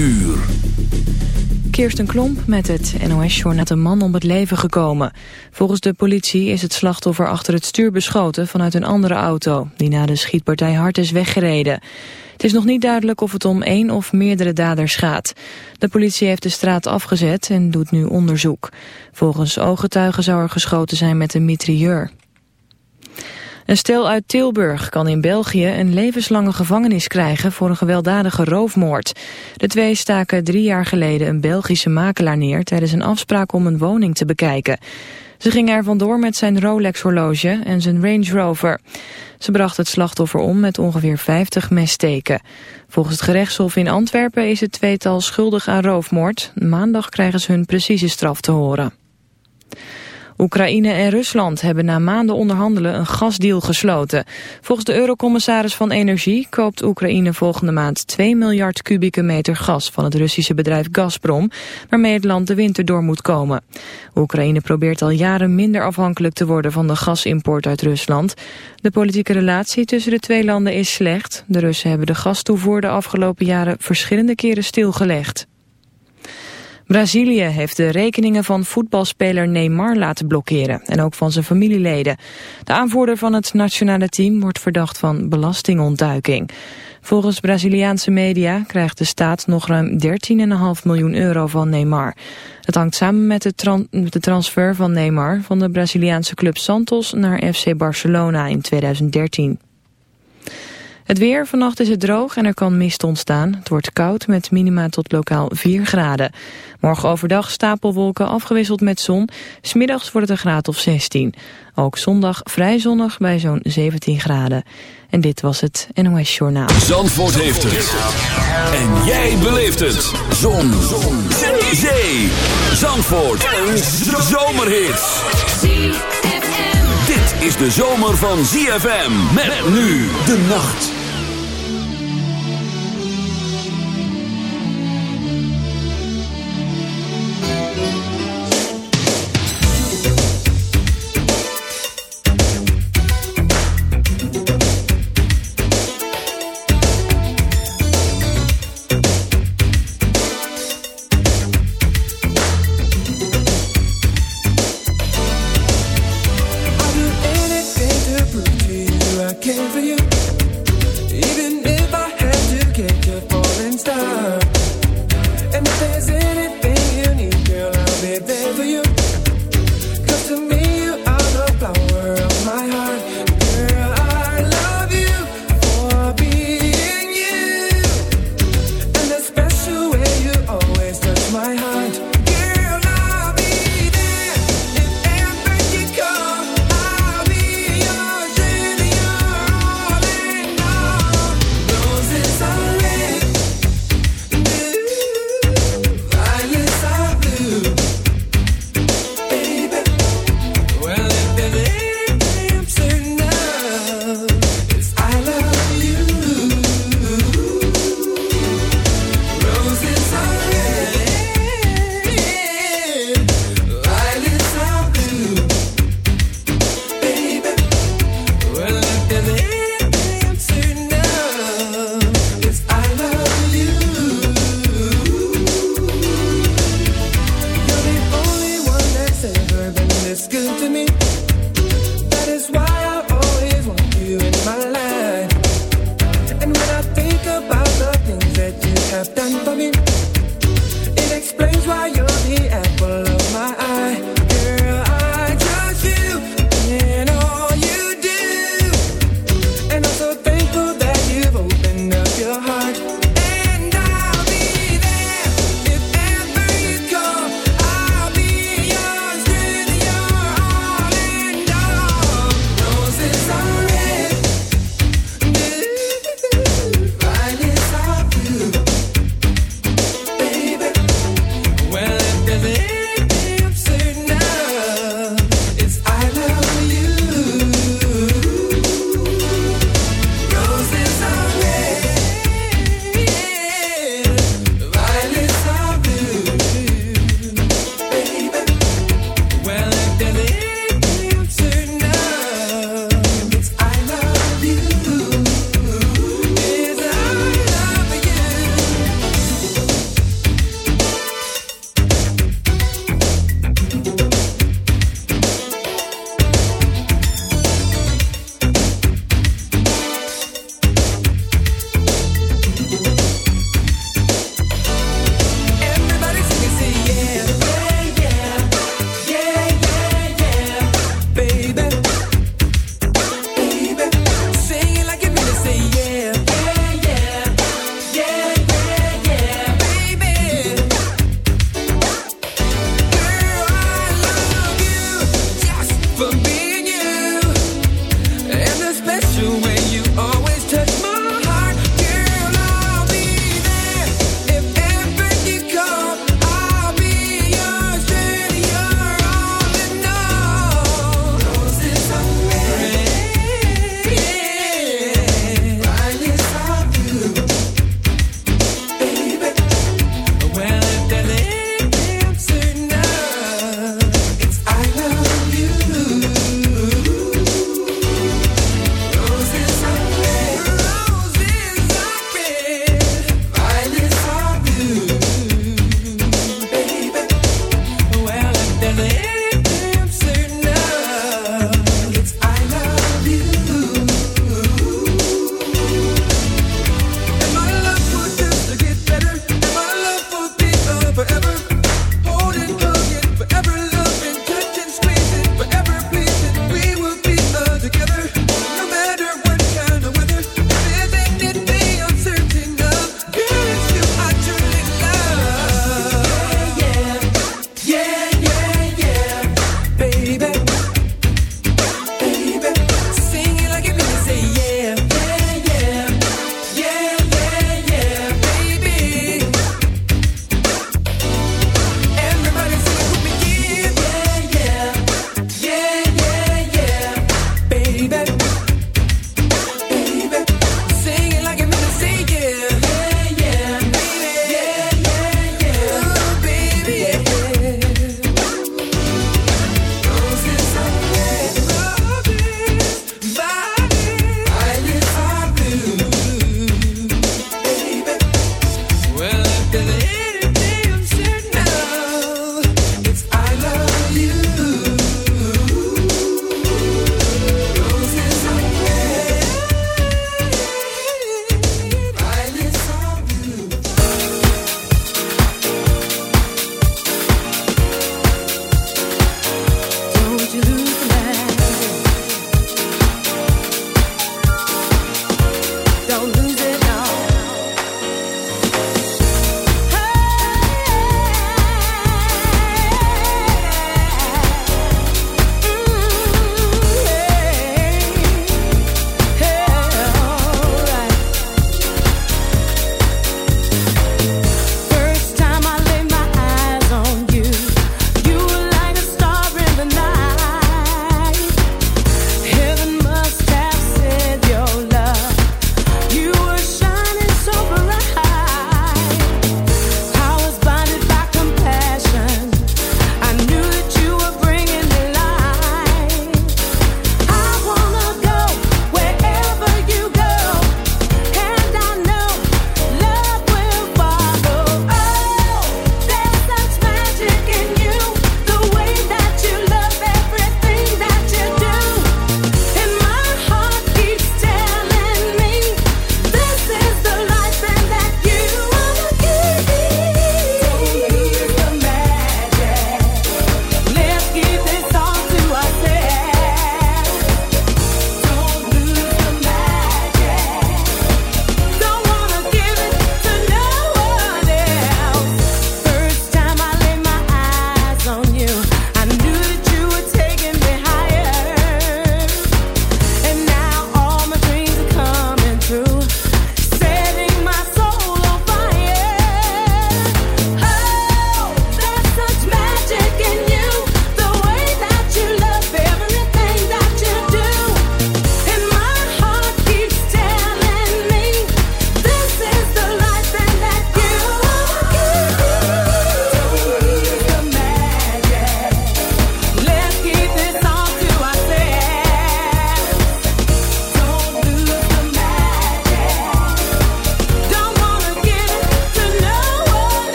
uur. Kirsten Klomp met het NOS-journaal een man om het leven gekomen. Volgens de politie is het slachtoffer achter het stuur beschoten vanuit een andere auto... die na de schietpartij hard is weggereden. Het is nog niet duidelijk of het om één of meerdere daders gaat. De politie heeft de straat afgezet en doet nu onderzoek. Volgens ooggetuigen zou er geschoten zijn met een mitrailleur. Een stel uit Tilburg kan in België een levenslange gevangenis krijgen voor een gewelddadige roofmoord. De twee staken drie jaar geleden een Belgische makelaar neer tijdens een afspraak om een woning te bekijken. Ze gingen er vandoor met zijn Rolex-horloge en zijn Range Rover. Ze bracht het slachtoffer om met ongeveer 50 messteken. Volgens het gerechtshof in Antwerpen is het tweetal schuldig aan roofmoord. Maandag krijgen ze hun precieze straf te horen. Oekraïne en Rusland hebben na maanden onderhandelen een gasdeal gesloten. Volgens de eurocommissaris van Energie koopt Oekraïne volgende maand 2 miljard kubieke meter gas van het Russische bedrijf Gazprom, waarmee het land de winter door moet komen. Oekraïne probeert al jaren minder afhankelijk te worden van de gasimport uit Rusland. De politieke relatie tussen de twee landen is slecht. De Russen hebben de gastoevoer de afgelopen jaren verschillende keren stilgelegd. Brazilië heeft de rekeningen van voetbalspeler Neymar laten blokkeren en ook van zijn familieleden. De aanvoerder van het nationale team wordt verdacht van belastingontduiking. Volgens Braziliaanse media krijgt de staat nog ruim 13,5 miljoen euro van Neymar. Het hangt samen met de, transfer van Neymar van de Braziliaanse club Santos naar FC Barcelona in 2013. Het weer, vannacht is het droog en er kan mist ontstaan. Het wordt koud met minima tot lokaal 4 graden. Morgen overdag stapelwolken afgewisseld met zon. Smiddags wordt het een graad of 16. Ook zondag vrij zonnig bij zo'n 17 graden. En dit was het NOS Journaal. Zandvoort heeft het. En jij beleeft het. Zon. zon. Zee. Zandvoort. Een zomerhit. Dit is de zomer van ZFM. Met nu de nacht.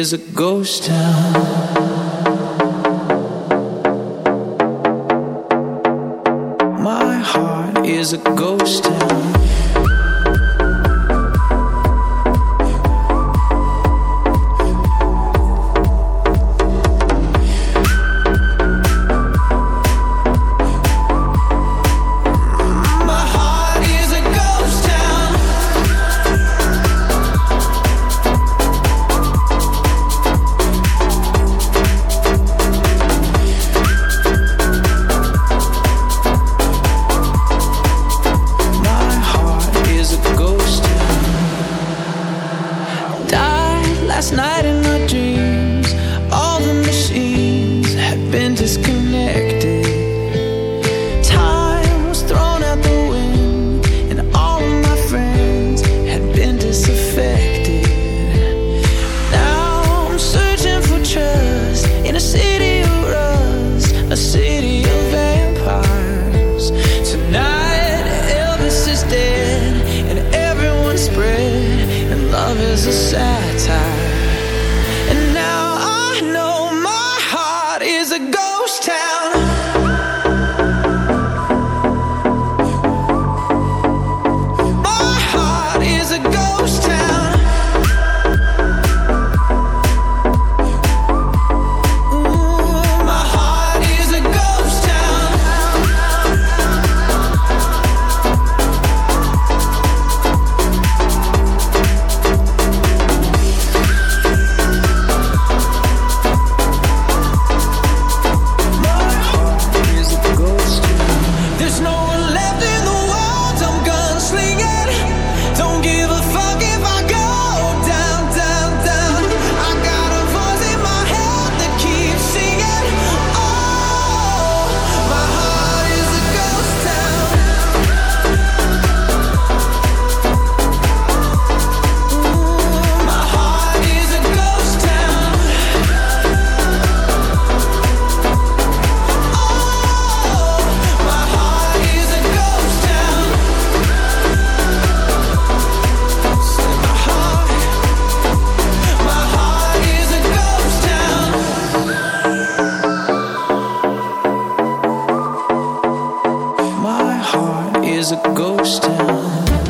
Is a ghost town. last night and I if you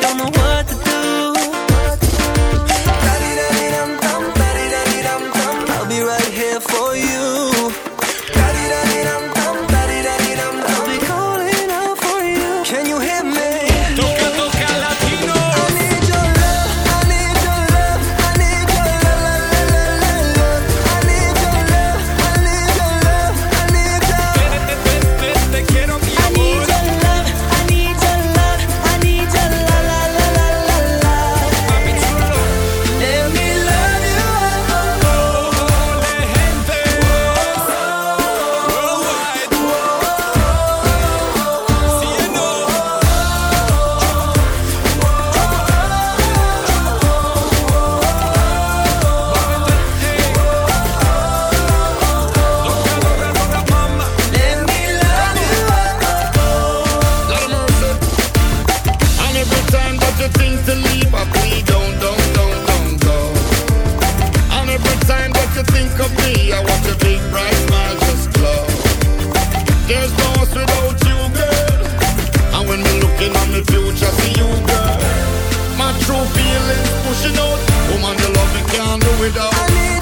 don't know There's no us without you, girl. And when me looking at me future, see you, girl. My true feelings pushing out. Woman, you love me, can't do without.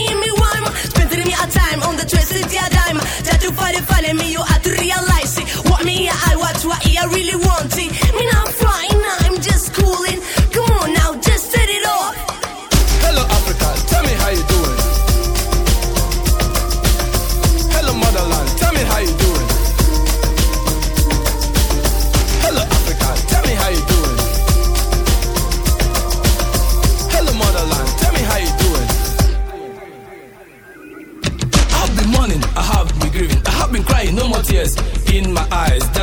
me a time on the twisted yeah dime. Try to find it, find me, you have to realize it. What me, I watch, what I really want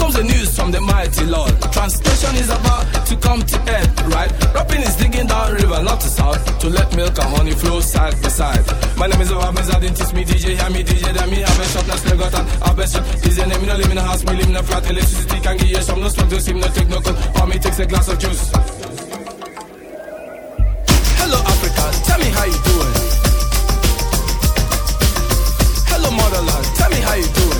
Comes the news from the mighty Lord. Translation is about to come to end, right? Rapping is digging down river, not to south, to let milk and honey flow side by side. My name is I didn't teach me DJ, hear me DJ, then me have a shop, that's got and have a shop. Is your name, no live in a house, me live in a flat, electricity can give you some, no smoke, no steam, no take no cold, or me takes a glass of juice. Hello Africa, tell me how you doing. Hello motherland, tell me how you doing.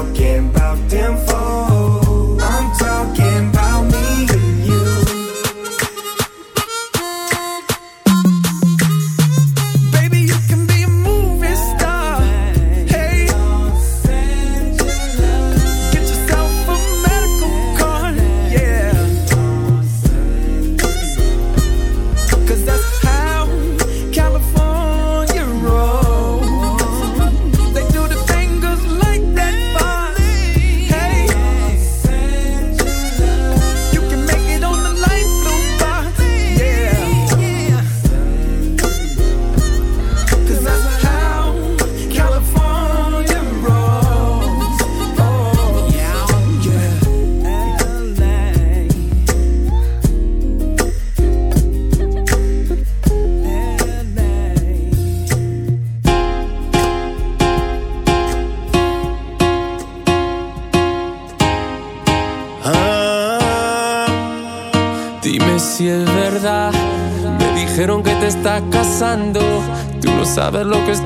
talking about them.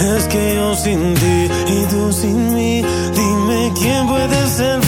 Es que yo sin ti y tú sin mí, dime quién puede ser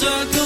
circle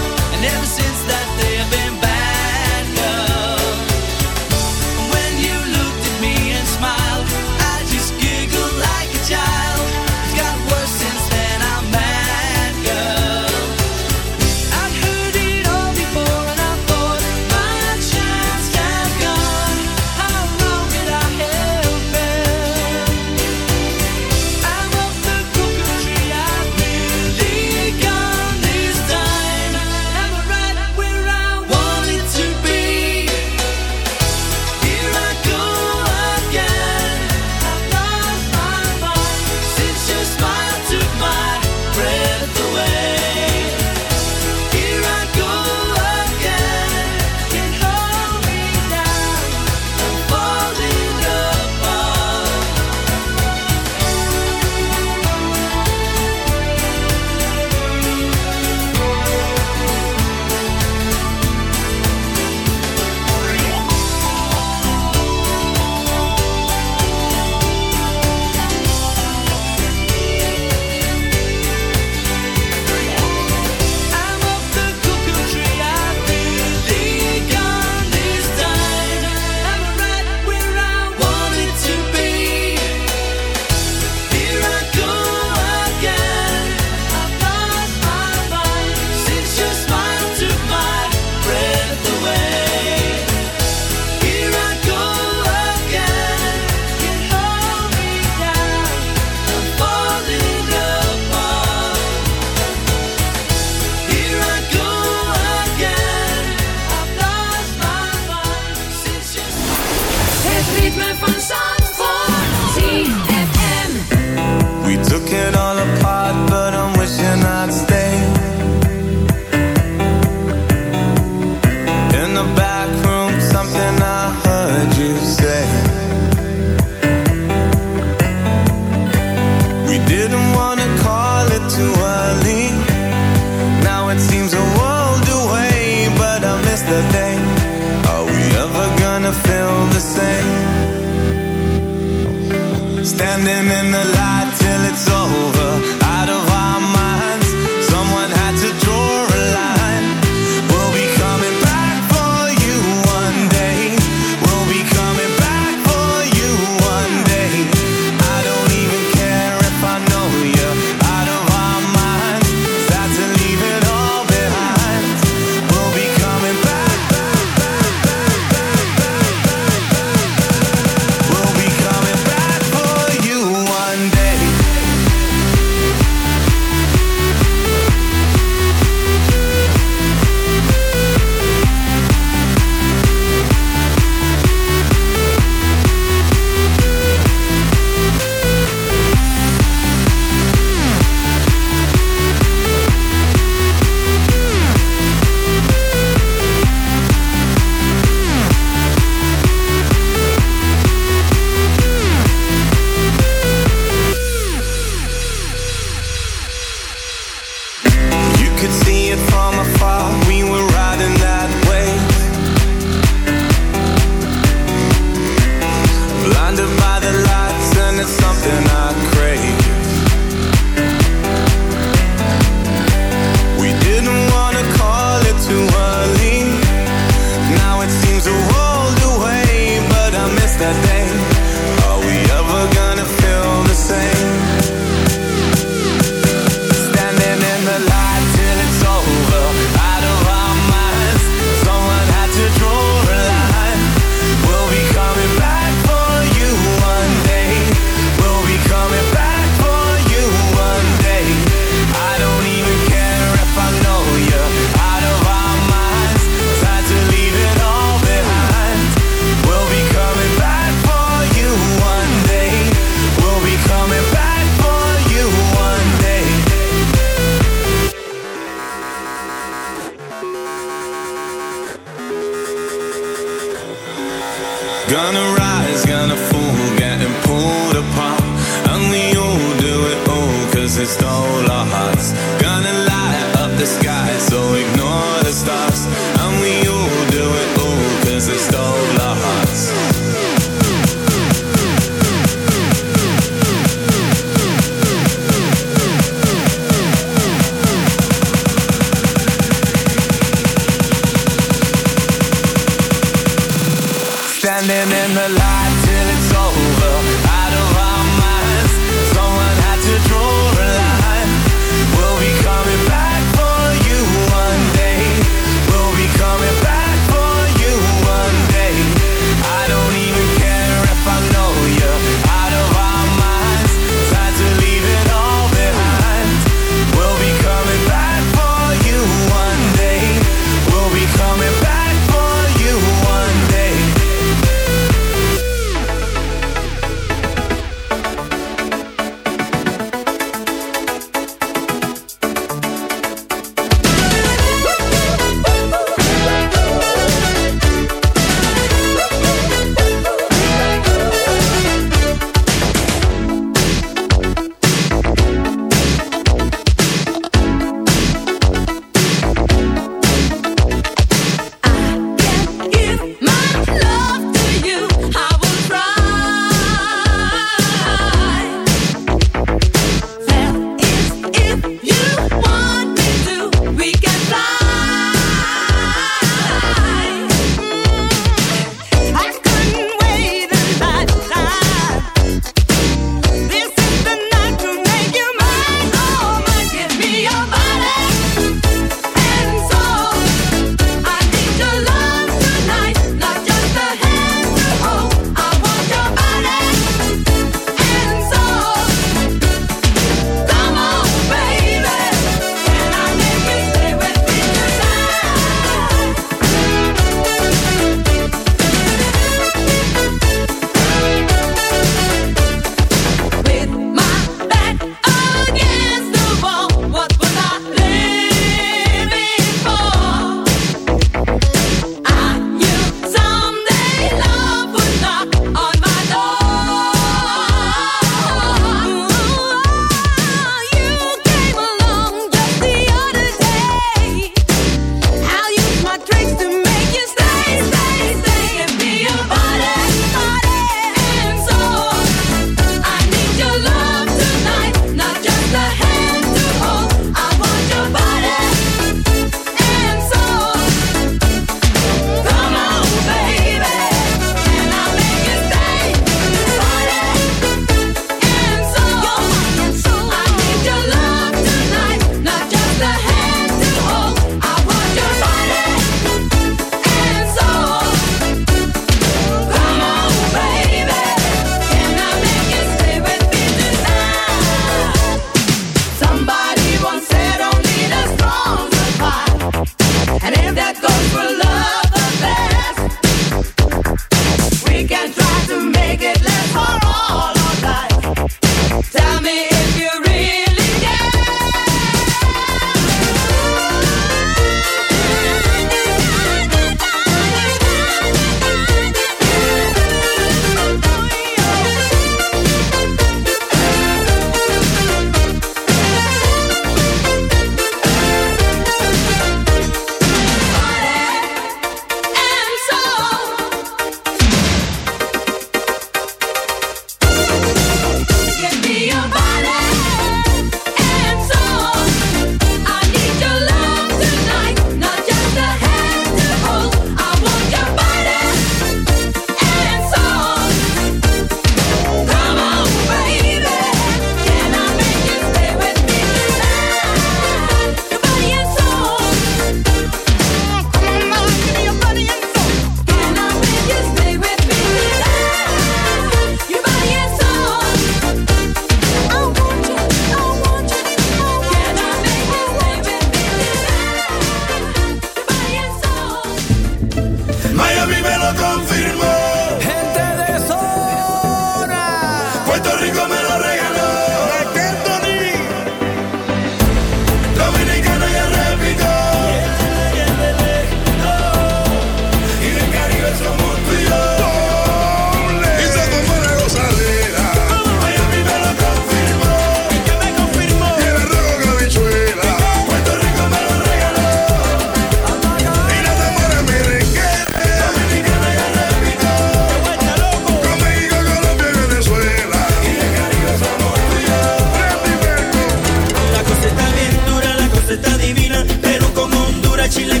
let.